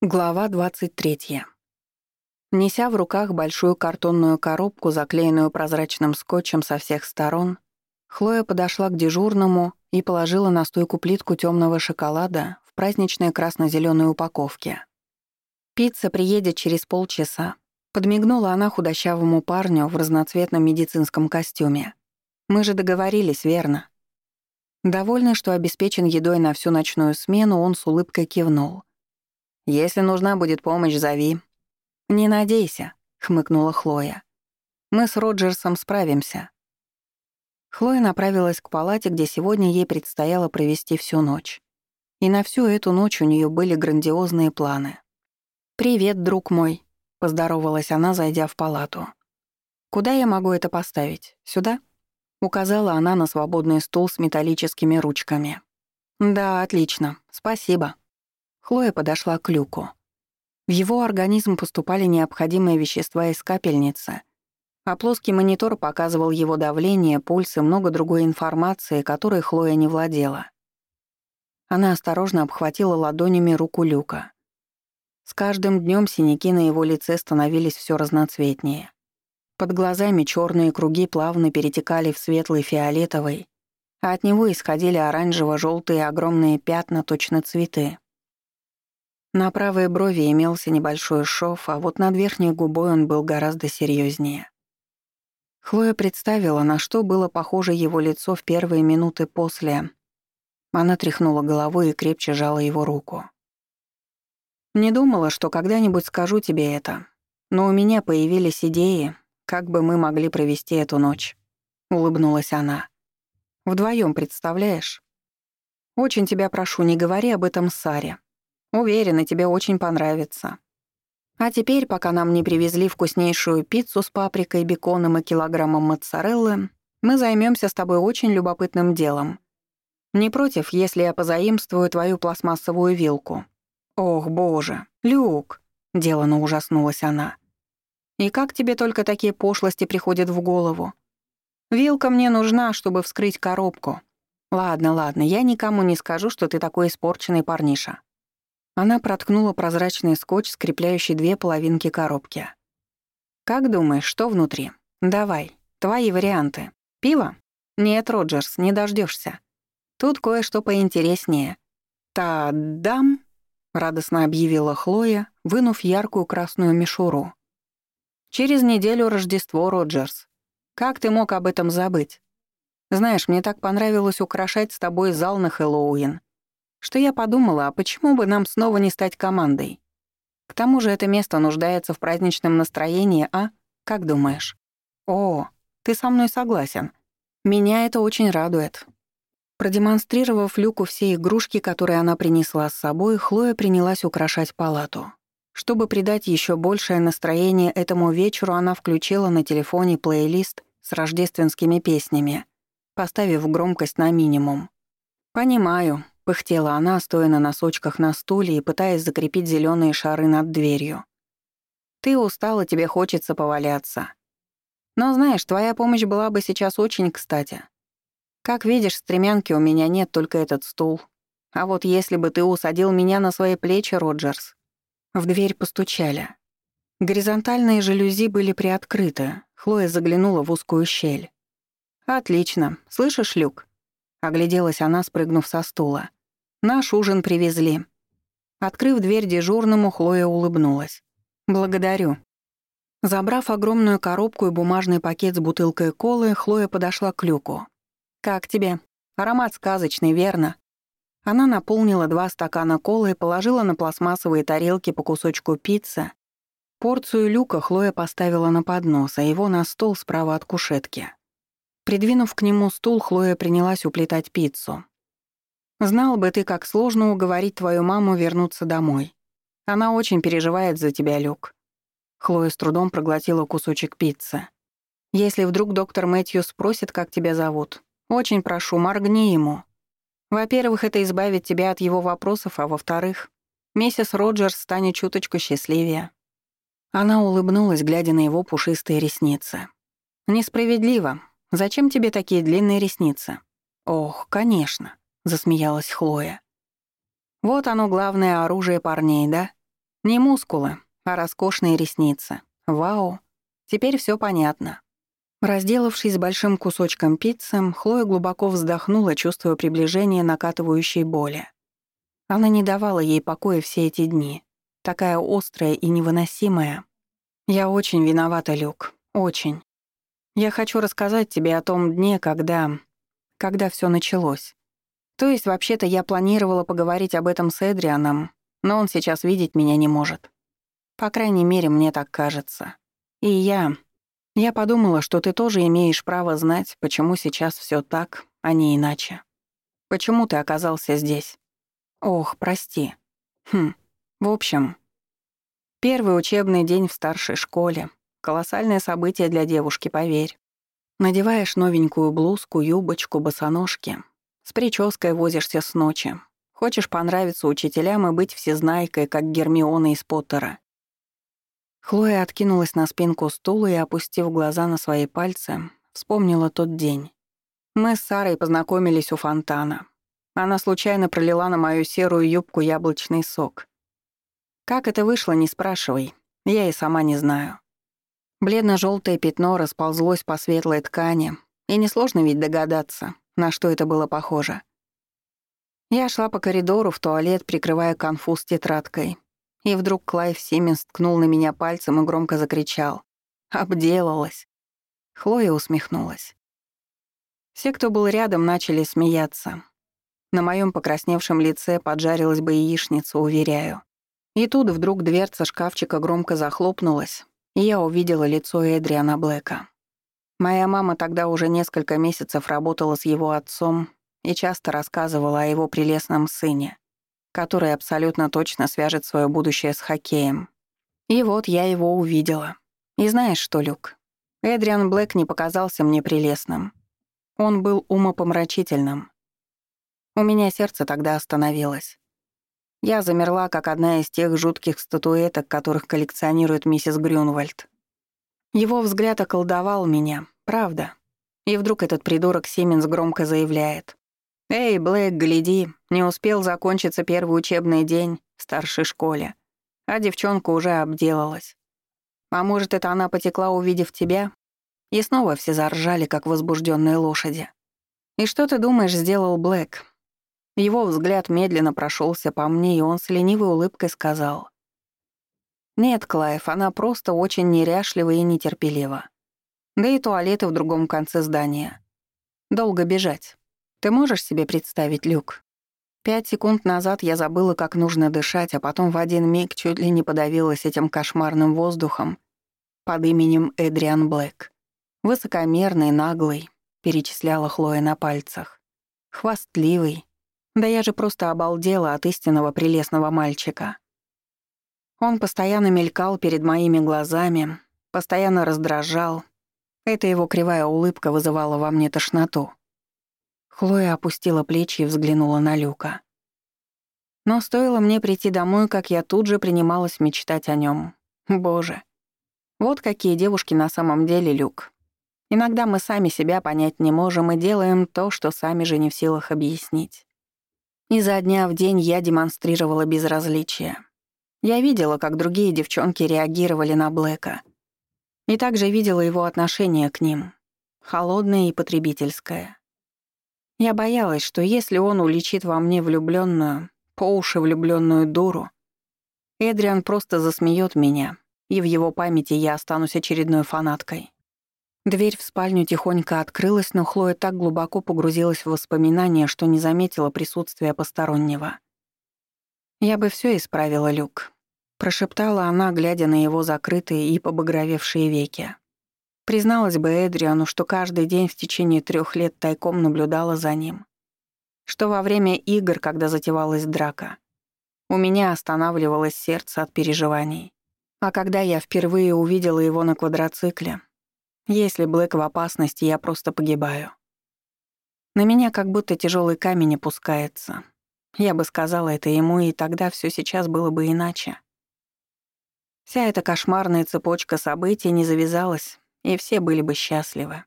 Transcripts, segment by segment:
Глава 23. Неся в руках большую картонную коробку, заклеенную прозрачным скотчем со всех сторон, Хлоя подошла к дежурному и положила на стойку плитку темного шоколада в праздничной красно-зеленой упаковке. «Пицца приедет через полчаса», — подмигнула она худощавому парню в разноцветном медицинском костюме. «Мы же договорились, верно?» Довольный, что обеспечен едой на всю ночную смену, он с улыбкой кивнул — если нужна будет помощь, зови». «Не надейся», — хмыкнула Хлоя. «Мы с Роджерсом справимся». Хлоя направилась к палате, где сегодня ей предстояло провести всю ночь. И на всю эту ночь у нее были грандиозные планы. «Привет, друг мой», — поздоровалась она, зайдя в палату. «Куда я могу это поставить? Сюда?» Указала она на свободный стул с металлическими ручками. «Да, отлично. Спасибо», Хлоя подошла к люку. В его организм поступали необходимые вещества из капельницы, а плоский монитор показывал его давление, пульс и много другой информации, которой Хлоя не владела. Она осторожно обхватила ладонями руку люка. С каждым днем синяки на его лице становились все разноцветнее. Под глазами черные круги плавно перетекали в светлый фиолетовый, а от него исходили оранжево желтые огромные пятна, точно цветы. На правой брови имелся небольшой шов, а вот над верхней губой он был гораздо серьезнее. Хлоя представила, на что было похоже его лицо в первые минуты после. Она тряхнула головой и крепче жала его руку. «Не думала, что когда-нибудь скажу тебе это, но у меня появились идеи, как бы мы могли провести эту ночь», — улыбнулась она. Вдвоем, представляешь? Очень тебя прошу, не говори об этом Саре. Уверена, тебе очень понравится. А теперь, пока нам не привезли вкуснейшую пиццу с паприкой, беконом и килограммом моцареллы, мы займемся с тобой очень любопытным делом. Не против, если я позаимствую твою пластмассовую вилку? Ох, боже, Люк, делано ужаснулась она. И как тебе только такие пошлости приходят в голову? Вилка мне нужна, чтобы вскрыть коробку. Ладно, ладно, я никому не скажу, что ты такой испорченный парниша. Она проткнула прозрачный скотч, скрепляющий две половинки коробки. «Как думаешь, что внутри? Давай, твои варианты. Пиво? Нет, Роджерс, не дождешься. Тут кое-что поинтереснее. Та-дам!» — радостно объявила Хлоя, вынув яркую красную мишуру. «Через неделю Рождество, Роджерс. Как ты мог об этом забыть? Знаешь, мне так понравилось украшать с тобой зал на Хэллоуин что я подумала, а почему бы нам снова не стать командой? К тому же это место нуждается в праздничном настроении, а? Как думаешь? О, ты со мной согласен. Меня это очень радует. Продемонстрировав Люку все игрушки, которые она принесла с собой, Хлоя принялась украшать палату. Чтобы придать еще большее настроение этому вечеру, она включила на телефоне плейлист с рождественскими песнями, поставив громкость на минимум. «Понимаю, Пыхтела она, стоя на носочках на стуле и пытаясь закрепить зеленые шары над дверью. «Ты устала, тебе хочется поваляться. Но знаешь, твоя помощь была бы сейчас очень кстати. Как видишь, стремянки у меня нет, только этот стул. А вот если бы ты усадил меня на свои плечи, Роджерс...» В дверь постучали. Горизонтальные жалюзи были приоткрыты. Хлоя заглянула в узкую щель. «Отлично. Слышишь, Люк?» Огляделась она, спрыгнув со стула. Наш ужин привезли». Открыв дверь дежурному, Хлоя улыбнулась. «Благодарю». Забрав огромную коробку и бумажный пакет с бутылкой колы, Хлоя подошла к люку. «Как тебе? Аромат сказочный, верно?» Она наполнила два стакана колы и положила на пластмассовые тарелки по кусочку пиццы. Порцию люка Хлоя поставила на поднос, а его на стол справа от кушетки. Придвинув к нему стул, Хлоя принялась уплетать пиццу. Знал бы ты, как сложно уговорить твою маму вернуться домой. Она очень переживает за тебя, Люк». Хлоя с трудом проглотила кусочек пиццы. «Если вдруг доктор Мэтью спросит, как тебя зовут, очень прошу, моргни ему. Во-первых, это избавит тебя от его вопросов, а во-вторых, миссис Роджерс станет чуточку счастливее». Она улыбнулась, глядя на его пушистые ресницы. «Несправедливо. Зачем тебе такие длинные ресницы?» «Ох, конечно засмеялась Хлоя. Вот оно главное оружие парней, да? Не мускулы, а роскошные ресницы. Вау. Теперь все понятно. Разделавшись большим кусочком пиццы, Хлоя глубоко вздохнула, чувствуя приближение накатывающей боли. Она не давала ей покоя все эти дни. Такая острая и невыносимая. «Я очень виновата, Люк. Очень. Я хочу рассказать тебе о том дне, когда... когда все началось. То есть, вообще-то, я планировала поговорить об этом с Эдрианом, но он сейчас видеть меня не может. По крайней мере, мне так кажется. И я... Я подумала, что ты тоже имеешь право знать, почему сейчас все так, а не иначе. Почему ты оказался здесь? Ох, прости. Хм, в общем... Первый учебный день в старшей школе. Колоссальное событие для девушки, поверь. Надеваешь новенькую блузку, юбочку, босоножки. С прической возишься с ночи. Хочешь понравиться учителям и быть всезнайкой, как Гермиона из Поттера. Хлоя откинулась на спинку стула и, опустив глаза на свои пальцы, вспомнила тот день. Мы с Сарой познакомились у фонтана. Она случайно пролила на мою серую юбку яблочный сок. Как это вышло, не спрашивай. Я и сама не знаю. бледно желтое пятно расползлось по светлой ткани, и несложно ведь догадаться, на что это было похоже. Я шла по коридору в туалет, прикрывая конфуз тетрадкой, и вдруг Клайв Сименс ткнул на меня пальцем и громко закричал. «Обделалась!» Хлоя усмехнулась. Все, кто был рядом, начали смеяться. На моем покрасневшем лице поджарилась бы яичница, уверяю. И тут вдруг дверца шкафчика громко захлопнулась, и я увидела лицо Эдриана Блэка. Моя мама тогда уже несколько месяцев работала с его отцом и часто рассказывала о его прелестном сыне, который абсолютно точно свяжет свое будущее с хоккеем. И вот я его увидела. И знаешь что, Люк? Эдриан Блэк не показался мне прелестным. Он был умопомрачительным. У меня сердце тогда остановилось. Я замерла, как одна из тех жутких статуэток, которых коллекционирует миссис Грюнвальд. Его взгляд околдовал меня, правда. И вдруг этот придурок Сименс громко заявляет. «Эй, Блэк, гляди, не успел закончиться первый учебный день в старшей школе, а девчонка уже обделалась. А может, это она потекла, увидев тебя?» И снова все заржали, как возбужденные лошади. «И что ты думаешь, сделал Блэк?» Его взгляд медленно прошелся по мне, и он с ленивой улыбкой сказал. «Нет, Клайв, она просто очень неряшлива и нетерпелива. Да и туалеты в другом конце здания. Долго бежать. Ты можешь себе представить, Люк? Пять секунд назад я забыла, как нужно дышать, а потом в один миг чуть ли не подавилась этим кошмарным воздухом под именем Эдриан Блэк. Высокомерный, наглый, перечисляла Хлоя на пальцах. Хвастливый. Да я же просто обалдела от истинного прелестного мальчика. Он постоянно мелькал перед моими глазами, постоянно раздражал. Эта его кривая улыбка вызывала во мне тошноту. Хлоя опустила плечи и взглянула на Люка. Но стоило мне прийти домой, как я тут же принималась мечтать о нем. Боже. Вот какие девушки на самом деле, Люк. Иногда мы сами себя понять не можем и делаем то, что сами же не в силах объяснить. И за дня в день я демонстрировала безразличие. Я видела, как другие девчонки реагировали на Блэка. И также видела его отношение к ним. Холодное и потребительское. Я боялась, что если он уличит во мне влюбленную, по уши влюбленную дуру, Эдриан просто засмеет меня, и в его памяти я останусь очередной фанаткой. Дверь в спальню тихонько открылась, но Хлоя так глубоко погрузилась в воспоминания, что не заметила присутствия постороннего. «Я бы все исправила, Люк», — прошептала она, глядя на его закрытые и побагровевшие веки. Призналась бы Эдриану, что каждый день в течение трех лет тайком наблюдала за ним. Что во время игр, когда затевалась драка, у меня останавливалось сердце от переживаний. А когда я впервые увидела его на квадроцикле, если Блэк в опасности, я просто погибаю. На меня как будто тяжелый камень опускается. Я бы сказала это ему, и тогда все сейчас было бы иначе. Вся эта кошмарная цепочка событий не завязалась, и все были бы счастливы.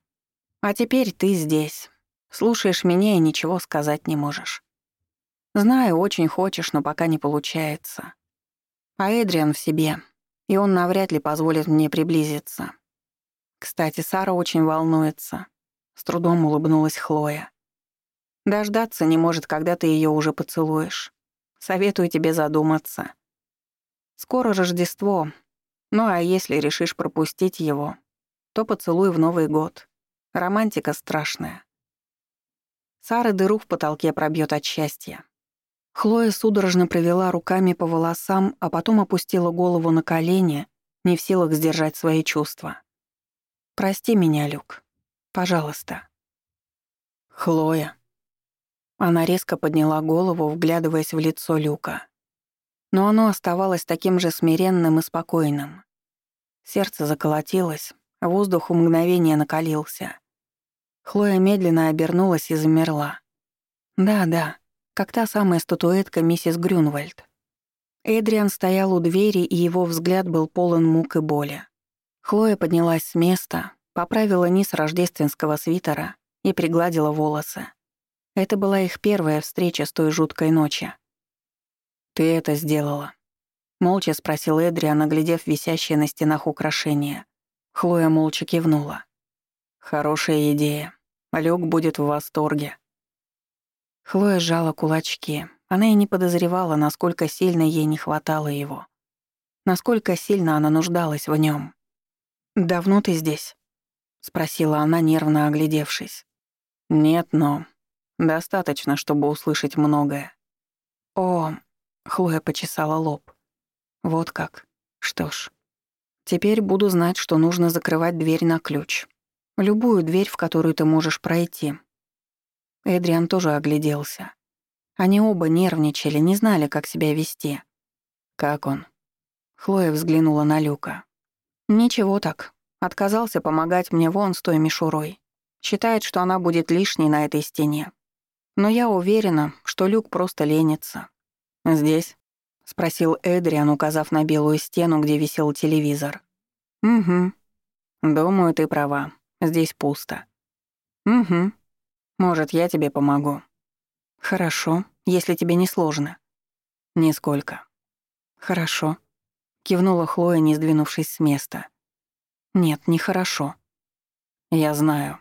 А теперь ты здесь. Слушаешь меня и ничего сказать не можешь. Знаю, очень хочешь, но пока не получается. А Эдриан в себе, и он навряд ли позволит мне приблизиться. Кстати, Сара очень волнуется. С трудом улыбнулась Хлоя. Дождаться не может, когда ты ее уже поцелуешь. Советую тебе задуматься. Скоро Рождество. Ну а если решишь пропустить его, то поцелуй в Новый год. Романтика страшная. Сара дыру в потолке пробьет от счастья. Хлоя судорожно провела руками по волосам, а потом опустила голову на колени, не в силах сдержать свои чувства. «Прости меня, Люк. Пожалуйста». «Хлоя». Она резко подняла голову, вглядываясь в лицо Люка. Но оно оставалось таким же смиренным и спокойным. Сердце заколотилось, воздух у мгновения накалился. Хлоя медленно обернулась и замерла. Да-да, как та самая статуэтка миссис Грюнвальд. Эдриан стоял у двери, и его взгляд был полон мук и боли. Хлоя поднялась с места, поправила низ рождественского свитера и пригладила волосы. Это была их первая встреча с той жуткой ночи. «Ты это сделала?» Молча спросил Эдриан, оглядев висящие на стенах украшения. Хлоя молча кивнула. «Хорошая идея. Люк будет в восторге». Хлоя сжала кулачки. Она и не подозревала, насколько сильно ей не хватало его. Насколько сильно она нуждалась в нем. «Давно ты здесь?» — спросила она, нервно оглядевшись. «Нет, но достаточно, чтобы услышать многое». «О...» — Хлоя почесала лоб. «Вот как. Что ж, теперь буду знать, что нужно закрывать дверь на ключ. Любую дверь, в которую ты можешь пройти». Эдриан тоже огляделся. Они оба нервничали, не знали, как себя вести. «Как он?» Хлоя взглянула на Люка. «Ничего так. Отказался помогать мне вон с той мишурой. Считает, что она будет лишней на этой стене. Но я уверена, что Люк просто ленится. «Здесь?» — спросил Эдриан, указав на белую стену, где висел телевизор. «Угу. Думаю, ты права. Здесь пусто». «Угу. Может, я тебе помогу?» «Хорошо, если тебе не сложно». «Нисколько». «Хорошо», Кивнула Хлоя, не сдвинувшись с места. «Нет, нехорошо». «Я знаю».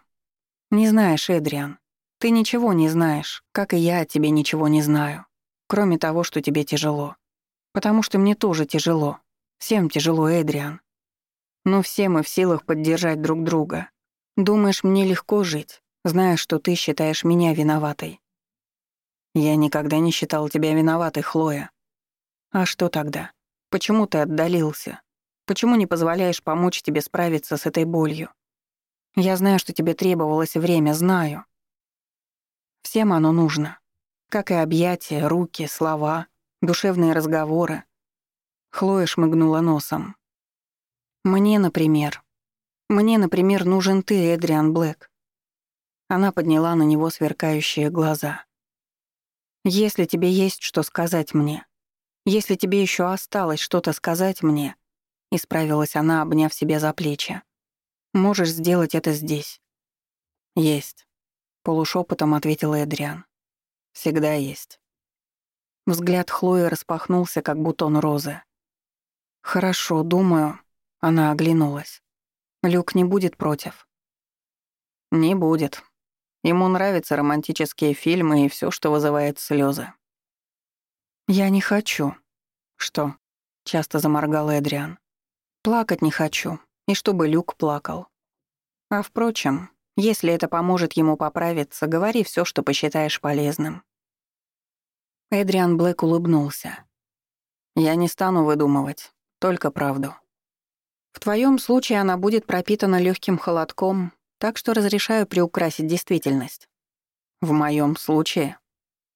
«Не знаешь, Эдриан. Ты ничего не знаешь, как и я о тебе ничего не знаю. Кроме того, что тебе тяжело. Потому что мне тоже тяжело. Всем тяжело, Эдриан. Но все мы в силах поддержать друг друга. Думаешь, мне легко жить, зная, что ты считаешь меня виноватой?» «Я никогда не считал тебя виноватой, Хлоя». «А что тогда?» Почему ты отдалился? Почему не позволяешь помочь тебе справиться с этой болью? Я знаю, что тебе требовалось время, знаю. Всем оно нужно. Как и объятия, руки, слова, душевные разговоры. Хлоя шмыгнула носом. Мне, например. Мне, например, нужен ты, Эдриан Блэк. Она подняла на него сверкающие глаза. Если тебе есть что сказать мне, если тебе еще осталось что-то сказать мне, исправилась она, обняв себя за плечи. Можешь сделать это здесь. Есть, полушепотом ответил Эдриан. Всегда есть. Взгляд Хлои распахнулся, как бутон розы. Хорошо, думаю, она оглянулась. Люк не будет против. Не будет. Ему нравятся романтические фильмы и все, что вызывает слезы. «Я не хочу». «Что?» — часто заморгал Эдриан. «Плакать не хочу, и чтобы Люк плакал. А впрочем, если это поможет ему поправиться, говори все, что посчитаешь полезным». Эдриан Блэк улыбнулся. «Я не стану выдумывать, только правду. В твоем случае она будет пропитана легким холодком, так что разрешаю приукрасить действительность. В моем случае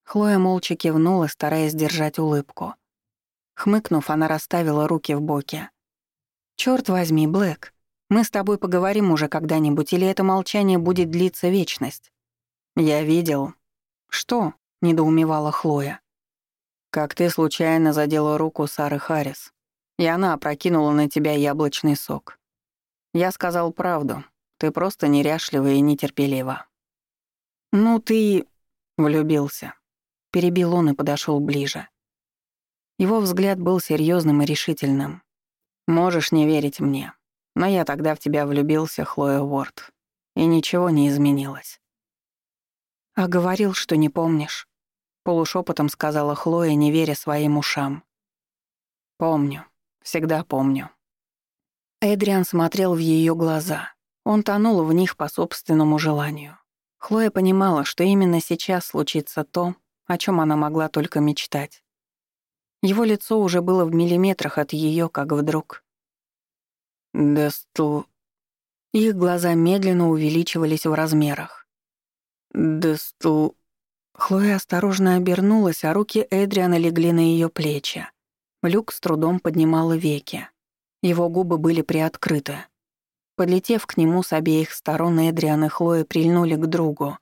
Хлоя молча кивнула, стараясь держать улыбку. Хмыкнув, она расставила руки в боки. «Чёрт возьми, Блэк, мы с тобой поговорим уже когда-нибудь, или это молчание будет длиться вечность?» «Я видел». «Что?» — недоумевала Хлоя. «Как ты случайно задела руку Сары Харрис, и она опрокинула на тебя яблочный сок. Я сказал правду, ты просто неряшлива и нетерпелива». «Ну ты...» — влюбился. Перебил он и подошел ближе. Его взгляд был серьезным и решительным. «Можешь не верить мне, но я тогда в тебя влюбился, Хлоя Уорд, и ничего не изменилось». «А говорил, что не помнишь», — полушепотом сказала Хлоя, не веря своим ушам. «Помню, всегда помню». Эдриан смотрел в ее глаза. Он тонул в них по собственному желанию. Хлоя понимала, что именно сейчас случится то, о чем она могла только мечтать. Его лицо уже было в миллиметрах от ее, как вдруг. «Десту...» Их глаза медленно увеличивались в размерах. «Десту...» Хлоя осторожно обернулась, а руки Эдриана легли на ее плечи. Люк с трудом поднимал веки. Его губы были приоткрыты. Подлетев к нему с обеих сторон, Эдриан и Хлоя прильнули к другу.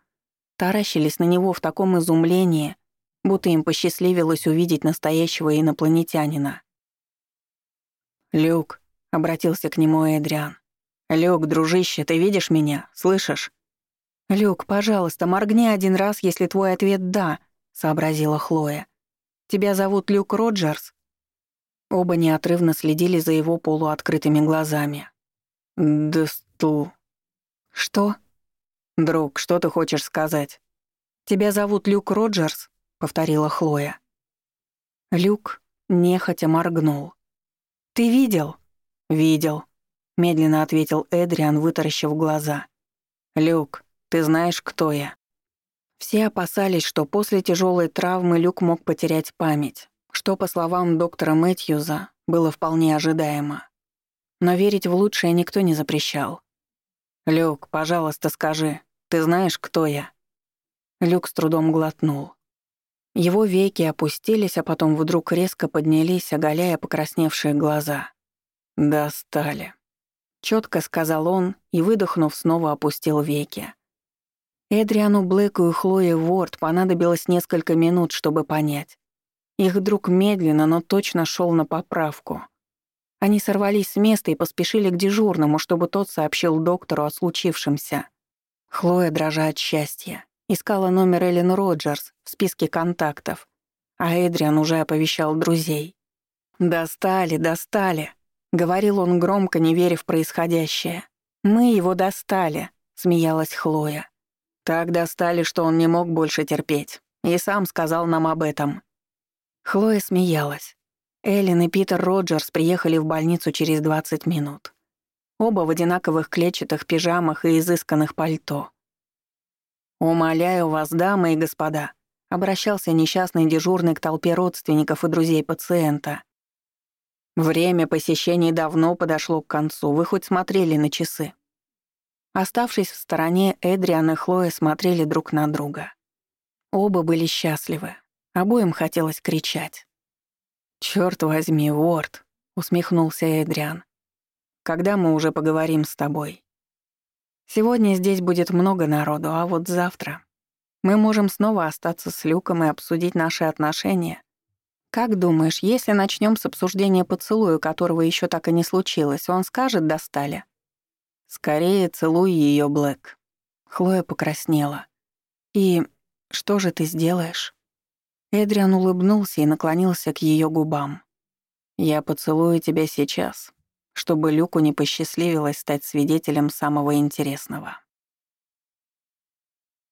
Таращились на него в таком изумлении, будто им посчастливилось увидеть настоящего инопланетянина. «Люк», — обратился к нему Эдриан. «Люк, дружище, ты видишь меня? Слышишь?» «Люк, пожалуйста, моргни один раз, если твой ответ «да», — сообразила Хлоя. «Тебя зовут Люк Роджерс?» Оба неотрывно следили за его полуоткрытыми глазами. «Десту...» «Что?» «Друг, что ты хочешь сказать?» «Тебя зовут Люк Роджерс?» — повторила Хлоя. Люк нехотя моргнул. «Ты видел?» «Видел», — медленно ответил Эдриан, вытаращив глаза. «Люк, ты знаешь, кто я?» Все опасались, что после тяжелой травмы Люк мог потерять память что, по словам доктора Мэтьюза, было вполне ожидаемо. Но верить в лучшее никто не запрещал. «Люк, пожалуйста, скажи, ты знаешь, кто я?» Люк с трудом глотнул. Его веки опустились, а потом вдруг резко поднялись, оголяя покрасневшие глаза. «Достали», — четко сказал он и, выдохнув, снова опустил веки. Эдриану Блэку и Хлое Ворд понадобилось несколько минут, чтобы понять. Их друг медленно, но точно шел на поправку. Они сорвались с места и поспешили к дежурному, чтобы тот сообщил доктору о случившемся. Хлоя, дрожа от счастья, искала номер Эллен Роджерс в списке контактов, а Эдриан уже оповещал друзей. «Достали, достали», — говорил он громко, не веря в происходящее. «Мы его достали», — смеялась Хлоя. «Так достали, что он не мог больше терпеть. И сам сказал нам об этом. Хлоя смеялась. Эллен и Питер Роджерс приехали в больницу через 20 минут. Оба в одинаковых клетчатых пижамах и изысканных пальто. «Умоляю вас, дамы и господа», — обращался несчастный дежурный к толпе родственников и друзей пациента. «Время посещений давно подошло к концу, вы хоть смотрели на часы?» Оставшись в стороне, Эдриан и Хлоя смотрели друг на друга. Оба были счастливы. Обоим хотелось кричать. «Чёрт возьми, Уорд!» — усмехнулся Эдриан. «Когда мы уже поговорим с тобой?» «Сегодня здесь будет много народу, а вот завтра мы можем снова остаться с Люком и обсудить наши отношения. Как думаешь, если начнем с обсуждения поцелуя, которого еще так и не случилось, он скажет «достали»?» «Скорее целуй ее, Блэк». Хлоя покраснела. «И что же ты сделаешь?» Эдриан улыбнулся и наклонился к ее губам. «Я поцелую тебя сейчас, чтобы Люку не посчастливилось стать свидетелем самого интересного».